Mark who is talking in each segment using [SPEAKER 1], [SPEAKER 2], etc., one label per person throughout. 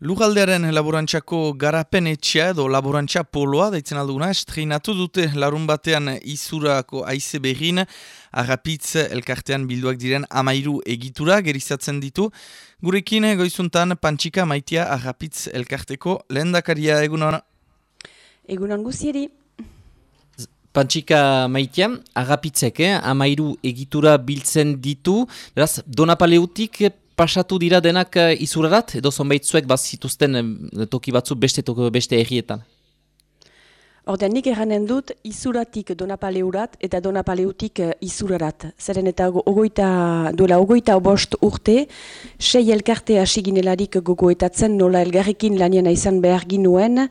[SPEAKER 1] Lugaldearen laborantxako garapen etxea edo laborantxa poloa, daitzen alduguna, estreinatu dute larun batean izurako aize begin, agapitz elkartean bilduak diren amairu egitura gerizatzen ditu. Gurekin goizuntan pantxika maitia agapitz elkarteko lehen dakaria egunon.
[SPEAKER 2] Egunon guzieri.
[SPEAKER 3] Pantxika maitia, agapitzek, eh? amairu egitura biltzen ditu, beraz, donapaleutik pasatu dira denak uh, izurarat, edo zonbaitzuek bat zituzten toki batzu beste toki beste errietan?
[SPEAKER 2] Ordean nik eranen dut izuratik donapaleurat eta donapaleutik uh, izurarat. Zeren eta ogoita, duela ogoita obost urte, sei elkarte hasi ginelarik gogoetatzen nola elgarrekin lanien izan behar ginuen,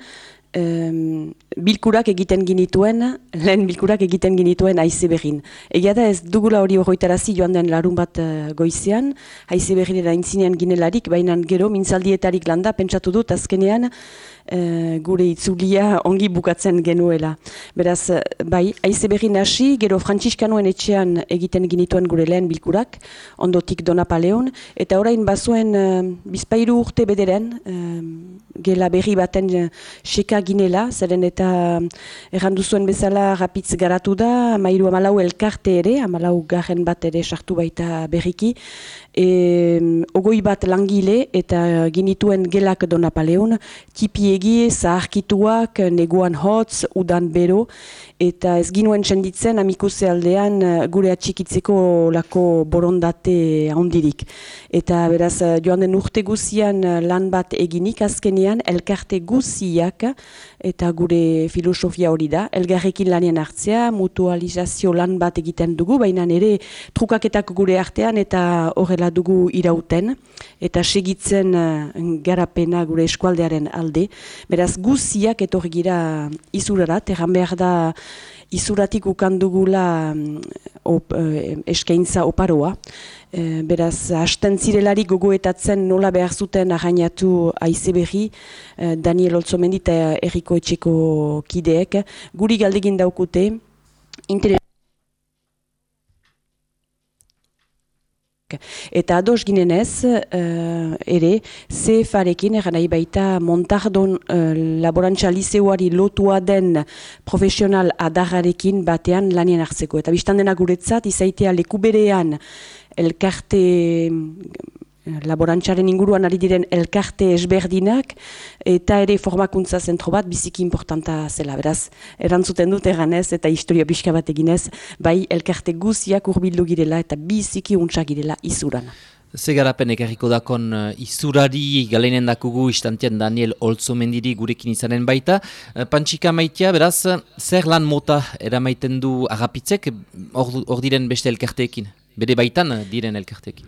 [SPEAKER 2] um, bilkurak egiten ginituen, lehen bilkurak egiten ginituen haize behin. Egia da ez dugula hori horretarazi joan den larun bat uh, goizean, haize behin intzinean ginelarik, baina gero mintzaldietarik landa, pentsatu dut azkenean, Eh, gure itzulia ongi bukatzen genuela. Beraz, bai, aize berri nasi, gero frantziskanoen etxean egiten ginituen gure lehen bilkurak, ondotik donapaleon, eta orain bazuen uh, bizpairu urte bederen, uh, gela berri baten uh, seka ginela, zeren eta errandu zuen bezala rapitz garatu da, mairu amalau elkarte ere, amalau garen bat ere sartu baita berriki, e, ogoi bat langile eta ginituen gelak donapaleon, tipi egi, zaharkituak, neguan hotz, udan bero, eta ez ginuen txenditzen amikuse aldean eh, gure atxikitzeko lako borondate handirik. Eta beraz, eh, joan den urte guzian eh, lan bat eginik azkenean, elkarte guziak eta gure filosofia hori da. Elgarrekin lanien hartzea, mutualizazio lan bat egiten dugu, baina ere trukaketak gure artean eta horrela dugu irauten. Eta segitzen garapena gure eskualdearen alde. Beraz, guziak etorri gira izurarat, erran behar da izuratik ukandugula op, eh, eskaintza oparoa. E, beraz, hasten zirelari gogoetatzen nola behar zuten arrainatu aize berri, e, Daniel Olzomendi eta Eriko Etxeko kideek. Guri galdegin daukute, interes Eta ados ginenez, uh, ere, CFArekin, eran nahi baita Montardon uh, laborantza liseuari lotua den profesional adarrarekin batean lanien hartzeko. Eta biztan dena guretzat, izaitea lekuberean elkarte laborantzaren inguruan ari diren elkarte esberdinak eta ere formakuntza zentro bat biziki importanta zela. Beraz, erantzuten dut eganez eta historia pixka bat eginez, bai elkarte guziak urbildu girela eta biziki untsa girela izuran.
[SPEAKER 3] Zegarapen ekarriko dakon uh, izurari galeinen dakugu istantean Daniel Olzomendiri gurekin izanen baita. Uh, Pantxika maitea, beraz, zer lan mota eramaiten du agapitzek, hor diren beste elkarteekin? Bede baitan diren elkarteekin?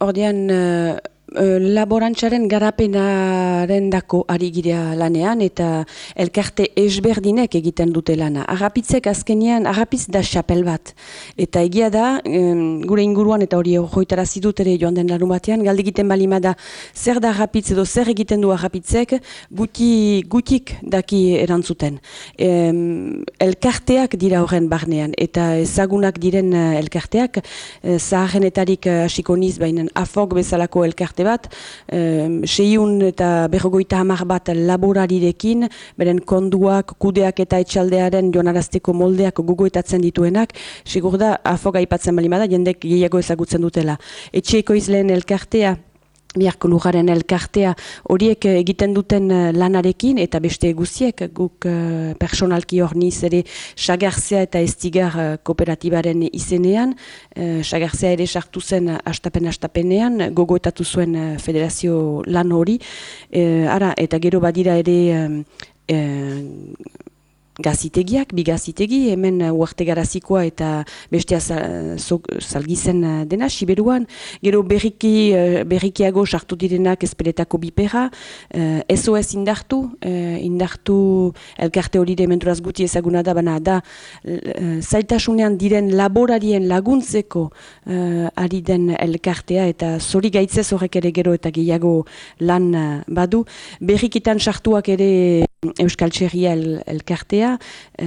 [SPEAKER 2] Ordean, uh, laborantzaren garapenaren dako ari gira lanean eta elkarte esberdinek egiten dute lana. Agapitzek azkenean, agapitz da xapel bat. Eta egia da, gure inguruan eta hori joitara zidut ere joan den larun batean, galde egiten balima da zer da agapitz edo zer egiten du agapitzek, guti, gutik daki erantzuten. elkarteak dira horren barnean eta ezagunak diren eh, elkarteak, e, zaharrenetarik hasiko niz baina afok bezalako elkarte bat, um, seiun eta berrogoita hamar bat laborarirekin, beren konduak, kudeak eta etxaldearen jonarazteko moldeak gugoetatzen dituenak, sigur da, afoga ipatzen balimada, jendek gehiago ezagutzen dutela. Etxeeko izleen elkartea, biharko lujaren elkartea horiek egiten duten eh, lanarekin eta beste guziek guk uh, personalki hor niz ere Sagarzea eta Estigar uh, kooperatibaren izenean. Uh, Sagarzea ere sartu zen astapen-astapenean gogoetatu zuen federazio lan hori. Ara eta gero badira ere gazitegiak, bi gazitegi, hemen uh, uarte garazikoa eta bestea salgizen uh, dena, siberuan. Gero berriki, uh, berrikiago sartu direnak ezpeletako bipera, uh, SOS indartu, uh, indartu elkarte hori dementuraz guti ezaguna da, baina da zaitasunean diren laborarien laguntzeko uh, ari den elkartea eta zori gaitzez horrek ere gero eta gehiago lan badu. Berrikitan sartuak ere Euskal Txerria el, elkartea, e,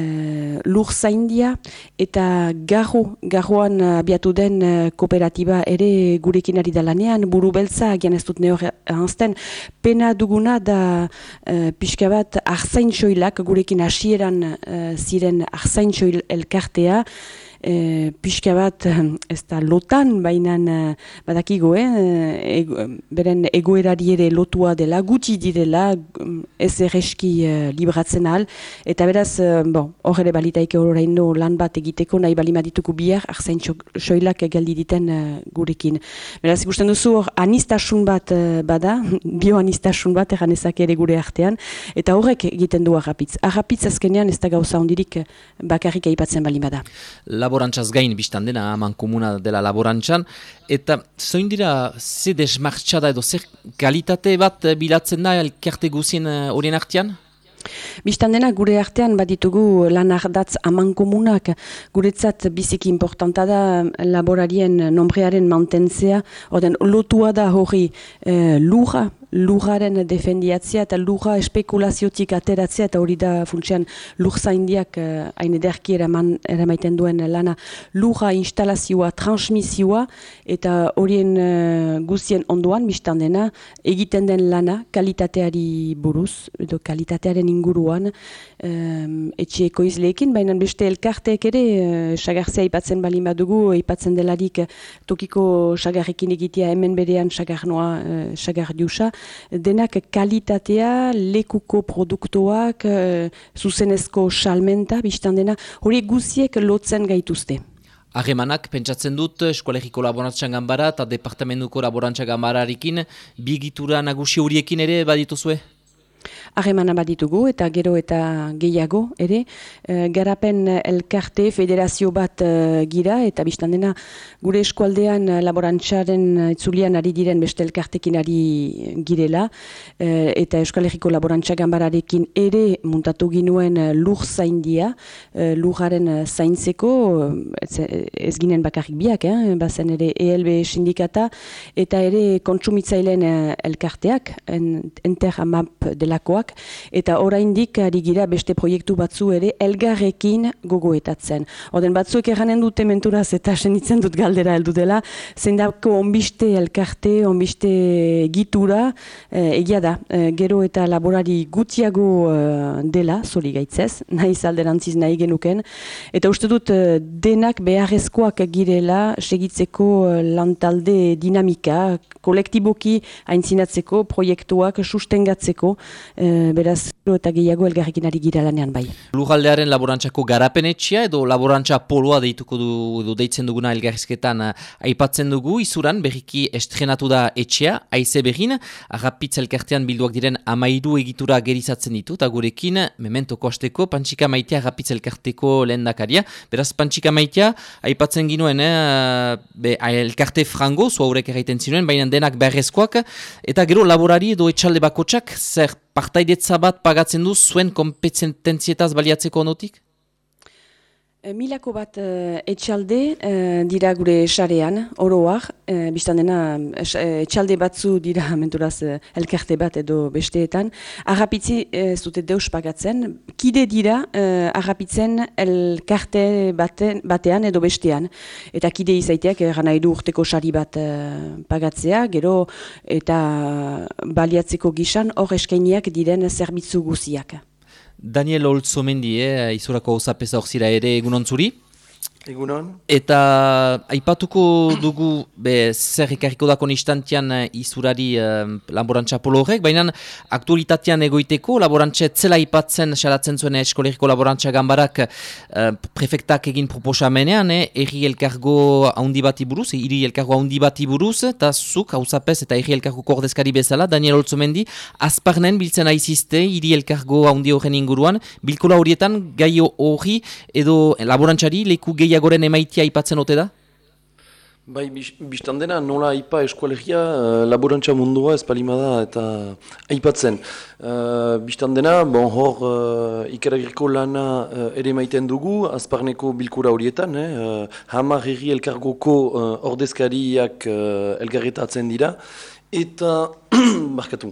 [SPEAKER 2] lur zaindia, eta garro, garroan abiatu den e, kooperatiba ere gurekin ari dalanean, buru beltza, agian ez dut nehor hanzten, pena duguna da e, pixka bat arzain gurekin hasieran e, ziren arzain elkartea, e, pixka bat ez da lotan, baina e, badakigo, eh, beren egoerari ere lotua dela, gutxi direla, ez erreski e, libratzen ahal, eta beraz, e, bon, hor ere balitaike horrein lan bat egiteko, nahi balima dituko bihar, arzain soilak egaldi diten e, gurekin. Beraz, ikusten duzu hor, anistasun bat e, bada, bio anistasun bat, egan ere gure artean, eta horrek egiten du arrapitz. Arrapitz azkenean ez da gauza hondirik bakarrik aipatzen balima da
[SPEAKER 3] laborantzaz gain biztan dena haman komuna dela laborantzan, eta zoin dira ze desmartxada edo zer kalitate bat bilatzen da elkerte guzien eh, horien artean?
[SPEAKER 2] Bistan dena gure artean baditugu lan ardatz aman komunak, guretzat biziki importanta da laborarien nombrearen mantentzea, oden lotua da hori e, lura, lujaren defendiatzea eta luja espekulaziotik ateratzea eta hori da funtsean lujza indiak uh, hain ederki eramaiten duen lana. Luja instalazioa, transmisioa eta horien uh, guzien ondoan biztan dena egiten den lana kalitateari buruz edo kalitatearen inguruan um, etxieko izleekin, baina beste elkarteek ere uh, sagartzea ipatzen bali badugu, ipatzen delarik tokiko sagarrekin egitea hemen berean sagarnoa, uh, sagar denak kalitatea, lekuko produktuak, e, zuzenezko salmenta, biztan dena, hori guziek lotzen gaituzte.
[SPEAKER 3] Harremanak, pentsatzen dut, eskolegiko laborantzan gambara eta departamentuko laborantzan gambararekin, bigitura nagusi horiekin ere badituzue?
[SPEAKER 2] Harremana baditugu eta gero eta gehiago ere. E, garapen elkarte federazio bat e, gira eta biztan dena gure eskualdean laborantzaren itzulian ari diren beste elkartekin ari girela e, eta Euskal Herriko laborantza gambararekin ere muntatu ginuen lur zaindia, e, lurraren zaintzeko ez, ez ginen bakarrik biak, eh? bazen ere ELB sindikata eta ere kontsumitzaileen elkarteak, en, enteramap delakoa eta oraindik ari gira beste proiektu batzu ere elgarrekin gogoetatzen. Oden batzuek erranen dute menturaz eta senitzen dut galdera heldu dela, zeindako onbiste elkarte, onbiste gitura, eh, egia da, eh, gero eta laborari gutiago eh, dela, zori gaitzez, nahi zalderantziz nahi genuken, eta uste dut denak beharrezkoak girela segitzeko lantalde dinamika, kolektiboki aintzinatzeko, proiektuak sustengatzeko, beraz, eta gehiago elgarrekin ari gira lanean bai.
[SPEAKER 3] Lugaldearen laborantzako garapenetxia edo laborantza poloa deituko du, du deitzen duguna elgarrizketan uh, aipatzen dugu, izuran berriki estrenatu da etxea, aize berrin, agapitz elkartean bilduak diren amairu egitura gerizatzen ditu, eta gurekin, memento kosteko, pantxika maitea agapitz elkarteko lehen dakaria. Beraz, pantxika maitea, aipatzen ginuen, eh, be, elkarte frango, zua horrek erraiten zinuen, baina denak beharrezkoak, eta gero laborari edo etxalde bakotsak, zer partaidetza bat pagatzen du zuen kompetentzietaz baliatzeko onotik?
[SPEAKER 2] E, milako bat e, etxalde e, dira gure sarean, oroak, e, biztan dena etxalde batzu dira menturaz elkarte bat edo besteetan. Arrapitzi e, zute deus pagatzen, kide dira e, arrapitzen elkarte baten, batean edo bestean. Eta kide izaiteak gana edu urteko sari bat pagatzea, gero eta baliatzeko gisan hor eskainiak diren zerbitzu guziak.
[SPEAKER 3] Daniel Olzomendi, eh, izurako osapesa horzira ere egunon zuri.
[SPEAKER 4] Egunon.
[SPEAKER 3] Eta aipatuko dugu be, zer ekarriko dako nistantian eh, izurari uh, laborantza polo horrek, baina aktualitatean egoiteko, laborantza zela aipatzen salatzen zuen eskolegiko laborantza gambarak uh, prefektak egin proposamenean, eh, erri elkargo haundi bati buruz, iri elkargo haundi bati buruz, eta zuk hausapez eta erri elkargo kordezkari bezala, Daniel Olzomendi, azparnen biltzen aizizte, iri elkargo haundi horren inguruan, bilkola horietan gai hori edo laborantzari leku gehiago gehiagoren emaitia aipatzen ote da?
[SPEAKER 4] Bai, biztan dena nola aipa eskualegia uh, laborantza mundua ez palimada eta aipatzen. Uh, biztan dena, bon hor uh, ikeragriko lana uh, ere maiten dugu, azparneko bilkura horietan, eh? uh, hamar herri elkargoko uh, ordezkariak uh, elgarretatzen dira, eta, markatu,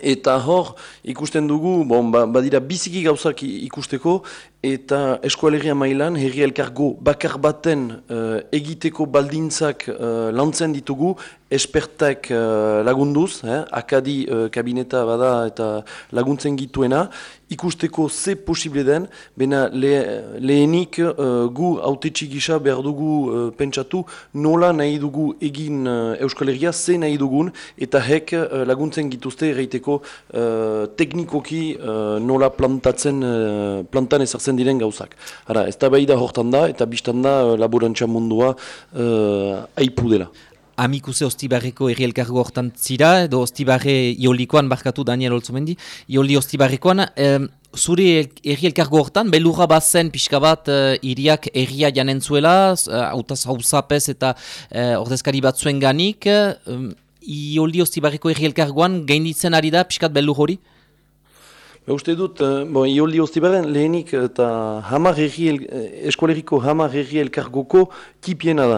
[SPEAKER 4] Eta hor, ikusten dugu, bon, ba, badira biziki gauzak ikusteko, eta eskualeria mailan, herri elkargo bakar baten uh, egiteko baldintzak uh, lantzen ditugu, espertek uh, lagunduz, eh, akadi uh, kabineta bada eta laguntzen gituena, ikusteko ze posible den, bena le, lehenik uh, gu autetxi gisa behar dugu uh, pentsatu nola nahi dugu egin uh, Euskal Herria, ze nahi dugun, eta hek uh, laguntzen gituzte erraiteko uh, teknikoki nola plantatzen, uh, plantan ezartzen diren gauzak. Hara, ez da behi da hortan da, eta biztan da uh, laborantza mundua uh, aipu dela.
[SPEAKER 3] Amikuse Ostibarreko erri elkargo hortan zira, edo Ostibarre iolikoan barkatu Daniel Olzomendi, ioli Ostibarrekoan, eh, zure erri elkargo hortan, belurra bazen pixka bat uh, iriak erria janen zuela, hautaz uh, hausapez eta uh, ordezkari bat zuen ganik, uh, ioli Ostibarreko erri elkargoan gainditzen ari da pixkat belur hori?
[SPEAKER 4] Ba, uste dut, bon, ioldi Ostibarren lehenik eta hamar erri, eskoleriko hamar erri elkargoko kipiena da.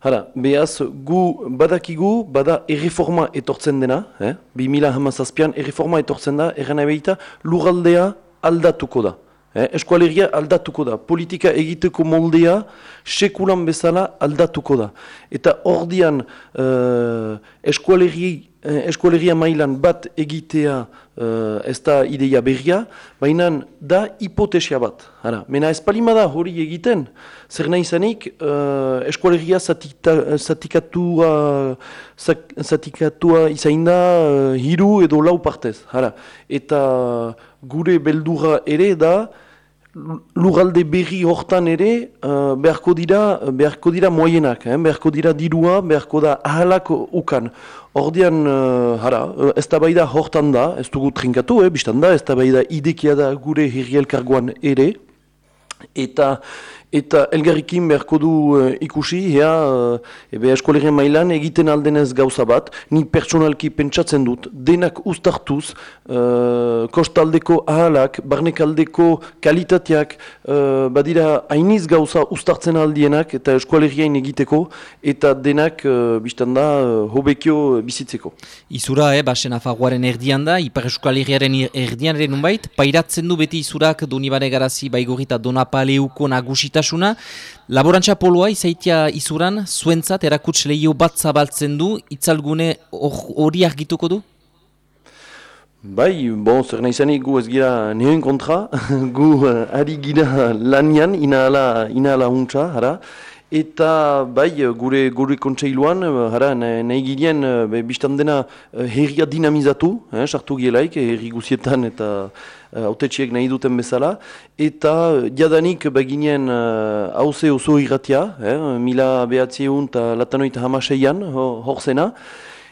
[SPEAKER 4] Hala, behaz, gu badakigu, bada erreforma etortzen dena, eh? 2000 hamazazpian erreforma etortzen da, erren abeita, lugaldea aldatuko da. Eh? Eskualeria aldatuko da, politika egiteko moldea sekulan bezala aldatuko da. Eta ordian uh, eskualeria, eskualeria mailan bat egitea uh, ez da ideia berria, baina da hipotesia bat. Hara, mena ez da hori egiten, zer nahi zanik uh, eskualegia zatikatua, zatikatua izain da uh, hiru edo lau partez. Hara, eta gure beldura ere da, lugalde berri hortan ere uh, beharko dira beharko dira moienak, eh? beharko dira dirua, beharko da ahalak ukan. Ordean, uh, hara, uh, ez da da hortan da, ez dugu trinkatu, eh, biztan da, ez da da idekia da gure herrielkargoan ere, eta eta elgarrikin beharko du uh, ikusi, ea, uh, ebe eskolegien mailan egiten aldenez gauza bat, ni personalki pentsatzen dut, denak ustartuz, uh, kostaldeko ahalak, barnekaldeko kalitateak, uh, badira hainiz gauza ustartzen aldienak, eta eskolegiain egiteko, eta denak, uh, biztan da, hobekio bizitzeko.
[SPEAKER 3] Izura, eh, basen afaguaren erdian da, ipar eskolegiaren erdian ere nunbait, pairatzen du beti izurak, donibane garazi, baigorita, donapaleuko nagusita Laborantza Laborantza poloa izaitia izuran, zuentzat erakuts lehio bat zabaltzen du, itzalgune hori argituko du?
[SPEAKER 4] Bai, bon, zer nahi zanik gu ez gira neoen kontra, gu uh, ari gira lanian, ina ala, ina ala untsa, hara, Eta bai, gure, gure kontseiluan, hara, nahi gilean, biztan dena herria dinamizatu, eh, sartu gielaik, herri guzietan eta autetxiek nahi duten bezala, eta jadanik baginen hauze oso irratia, eh, mila behatzieun eta latanoita hamaseian, hor zena,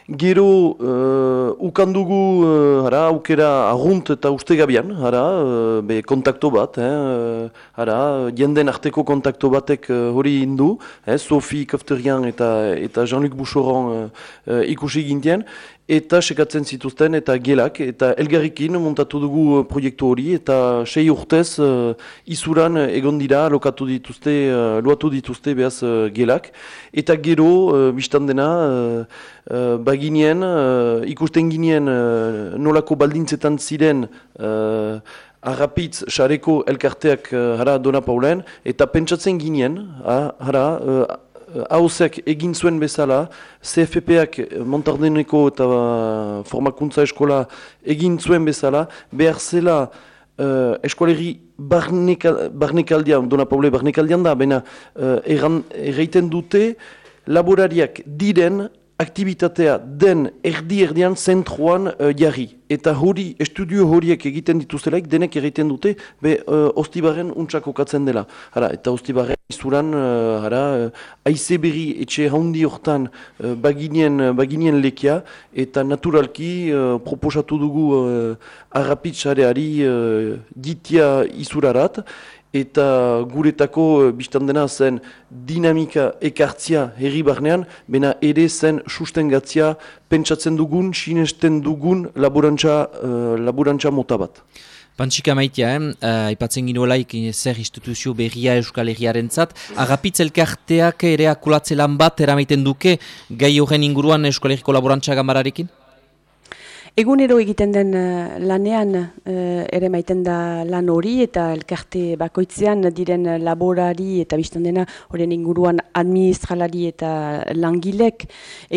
[SPEAKER 4] Gero, uh, ukandugu, uh, hara, aukera agunt eta ustegabian, hara, uh, be kontakto bat, eh, hara, jenden arteko kontakto batek hori indu, eh, Sophie Kofterian eta, eta Jean-Luc Boucheron uh, ikusi gintien, eta sekatzen zituzten eta gelak eta elgarrikin montatu dugu uh, proiektu hori eta sei urtez uh, izuran egon dira lokatu dituzte, uh, loatu dituzte behaz uh, gelak. Eta gero uh, biztan dena uh, uh, baginien uh, ikusten ginen uh, nolako baldintzetan ziren uh, Arrapitz, xareko elkarteak uh, hara dona paulen, eta pentsatzen ginen, hara, uh, hauzek egin zuen bezala, CFP-ak Montardeneko eta uh, formakuntza eskola egin zuen bezala, behar zela uh, eskoleri barnekaldian, dona paule barnekaldian da, baina uh, erraiten dute laborariak diren aktivitatea den erdi-erdian zentruan uh, jarri. Eta hori, estudio horiek egiten dituzelaik, denek egiten dute, be, uh, ostibaren untsako katzen dela. Hara, eta ostibaren izuran, uh, hara, uh, aize berri etxe haundi hortan uh, baginien, baginien lekia, eta naturalki uh, proposatu dugu uh, arrapitsareari uh, ditia izurarat, eta guretako uh, biztan dena zen dinamika ekartzia herri barnean, bena ere zen sustengatzia pentsatzen dugun, sinesten dugun laborantza, uh, laborantza mota bat.
[SPEAKER 3] Pantsika maitea, eh? uh, ipatzen ginuelaik zer instituzio berria euskal herriaren zat. Agapitz elkarteak ere akulatze lan bat eramaiten duke gai horren inguruan euskal herriko laborantza gambararekin?
[SPEAKER 2] Egunero egiten den uh, lanean uh, ere maiten da lan hori eta elkarte bakoitzean diren laborari eta biztan dena horien inguruan administralari eta langilek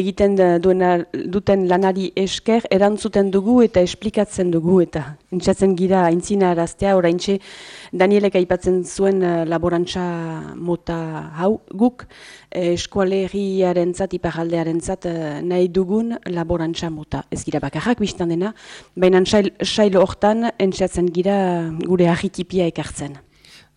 [SPEAKER 2] egiten duena, duten lanari esker erantzuten dugu eta esplikatzen dugu eta entzatzen gira aintzina araztea oraintxe Danielek aipatzen zuen uh, laborantza mota hau guk eh, eskualeriaren zat, iparaldearen zat, nahi dugun laborantza mota. Ez gira bakarrak biztan dena, baina sail hortan entzatzen gira gure ahitipia ekartzen.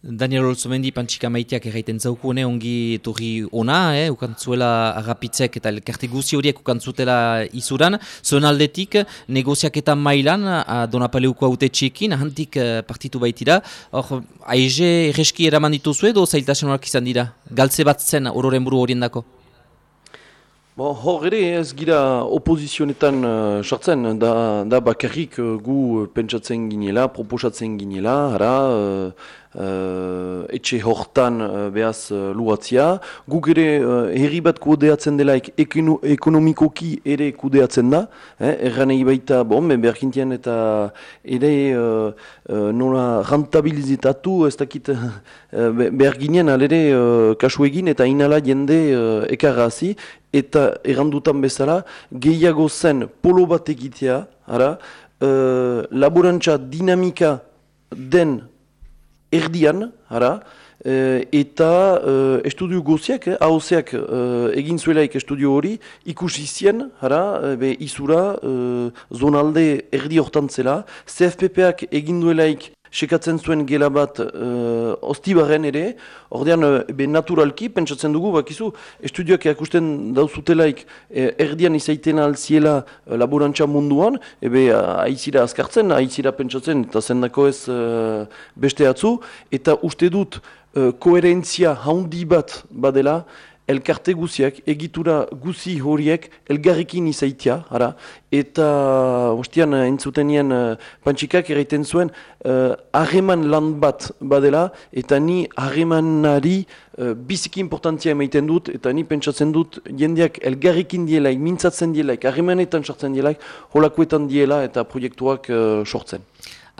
[SPEAKER 3] Daniel Olzomendi pantxika maiteak erraiten zauku, ne, ongi etorri ona, eh, ukantzuela agapitzek eta elkarte guzi horiek ukantzutela izuran. Zuen aldetik, negoziaketan mailan, donapaleuko haute txekin, ahantik uh, partitu baitira. Hor, aize erreski eraman dituzu edo zailtasun horak izan dira? Galtze bat zen ororen buru horien dako?
[SPEAKER 4] Bo, hor ere ez gira opozizionetan uh, sartzen, da, da bakarrik uh, gu pentsatzen ginela, proposatzen ginela, hara, uh, uh, etxe hortan uh, behaz uh, luatzia. Guk ere uh, herri bat kudeatzen delaik ekonomikoki ere kudeatzen da. Eh? Erran baita, bon, berkintian eta ere uh, uh, nola rentabilizitatu, ez dakit uh, behar ginen alere uh, kasu egin eta inala jende uh, ekarrazi. Eta errandutan bezala, gehiago zen polo bat egitea, ara, uh, laborantza dinamika den erdian, ara, e, eta e, estudio goziak, eh, hauzeak e, egin zuelaik estudio hori, ikusi zien, ara, be, izura, e, zonalde erdi hortan zela, CFPPak egin duelaik sekatzen zuen gela bat uh, ostibaren ere, ordean uh, be naturalki, pentsatzen dugu, bakizu, estudioak erakusten dauzutelaik eh, erdian izaiten alziela uh, laborantza munduan, ebe uh, aizira azkartzen, aizira pentsatzen, eta zendako ez uh, beste atzu, eta uste dut uh, koherentzia haundi bat badela, elkarte guziak, egitura guzi horiek elgarrikin izaitia, ara, eta hostian entzuten nien uh, pantxikak erraiten zuen uh, lan bat badela, eta ni harremanari uh, biziki importantzia emaiten dut, eta ni pentsatzen dut jendeak elgarrikin dielaik, mintzatzen dielaik, harremanetan sortzen dielaik, holakoetan diela eta proiektuak uh, sortzen.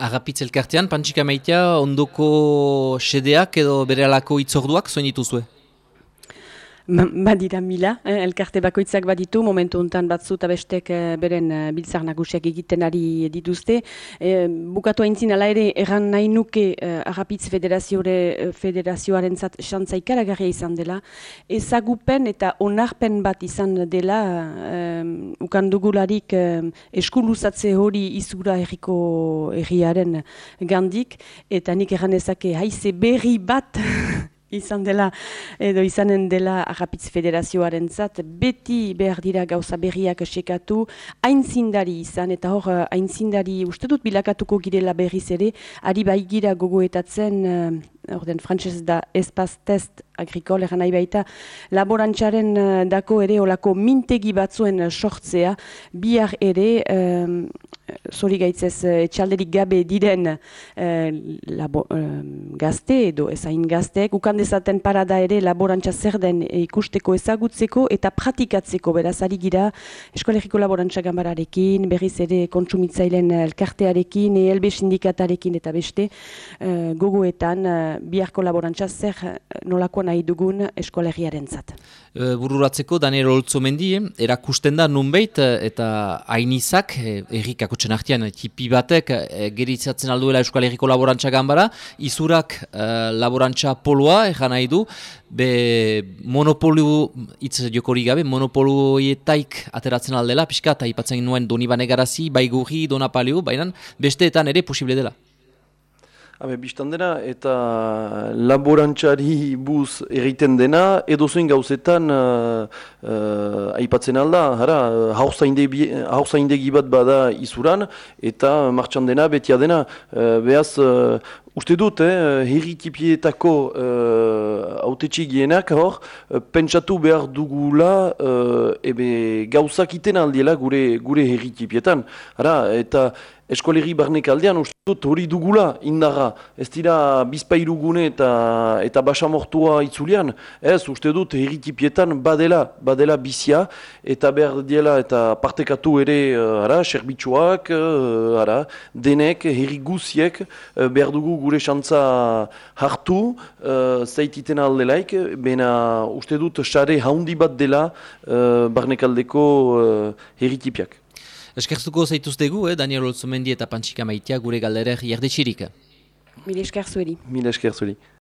[SPEAKER 3] Agapitz elkartean, pantxika maitea, ondoko sedeak edo bere alako itzorduak zoin dituzue?
[SPEAKER 2] Badira mila, eh, elkarte bakoitzak baditu, momentu untan batzu eta bestek eh, beren eh, biltzar nagusiak egiten ari dituzte. Eh, bukatu haintzin ala ere, erran nahi nuke eh, Agapitz eh, Federazioaren zat xantza ikaragarria izan dela. Ezagupen eta onarpen bat izan dela, eh, ukandugularik eh, eskuluzatze hori izura erriko erriaren gandik, eta nik erran ezake haize berri bat izan dela edo izanen dela Agapitz Federazioaren zat, beti behar dira gauza berriak esekatu, aintzindari izan, eta hor aintzindari uste dut bilakatuko girela berriz ere, ari bai gira gogoetatzen, uh, orden frantzez da espaz test agrikol eran nahi baita, laborantzaren uh, dako ere olako mintegi batzuen sortzea, bihar ere, um, zori gaitzez etxalderik gabe diren labo, gazte edo ezain gazteek, ukan dezaten parada ere laborantza zer den ikusteko ezagutzeko eta pratikatzeko beraz ari gira eskolegiko laborantza gambararekin, berriz ere kontsumitzailen elkartearekin, ELB sindikatarekin eta beste uh, gogoetan biharko laborantza zer nolakoa nahi dugun eskolegiaren zat.
[SPEAKER 3] Bururatzeko, Daniel Oltzomendi, erakusten da nunbeit eta hainizak, errik akotxen artian, tipi batek, geritzatzen alduela Herriko laborantza gambara, izurak uh, laborantza poloa, egan nahi du, be monopolio, itz jokori gabe, monopolioetaik ateratzen aldela, pixka, eta ipatzen nuen doni bane garazi, bai donapalio, baina besteetan ere posible dela.
[SPEAKER 4] Habe, biztan dena, eta laborantxari buz egiten dena, edo zuen gauzetan uh, uh, aipatzen alda, hara, hauzaindegi bat bada izuran, eta martxan dena, betia dena, uh, behaz, Uste dut, eh, herritipietako uh, gienak hor, uh, pentsatu behar dugula uh, ebe gauzak iten aldiela gure, gure herritipietan. Hara, eta eskolegi barnek aldean, uste dut hori dugula indarra. Ez dira bizpairugune eta, eta basamortua itzulian. Ez, uste dut herritipietan badela, badela bizia, eta behar diela eta partekatu ere, uh, ara, serbitxuak, uh, ara, denek, herri guziek, behar dugu gure xantza hartu, uh, zaititen aldelaik, bena uste dut xare haundi bat dela uh, barnekaldeko uh, herritipiak.
[SPEAKER 3] Eskerzuko zaituztegu, eh, Daniel Olzomendi eta Pantsika Maitia gure galderer jardetsirik.
[SPEAKER 2] Mil esker zueri.
[SPEAKER 4] Mil esker zueri.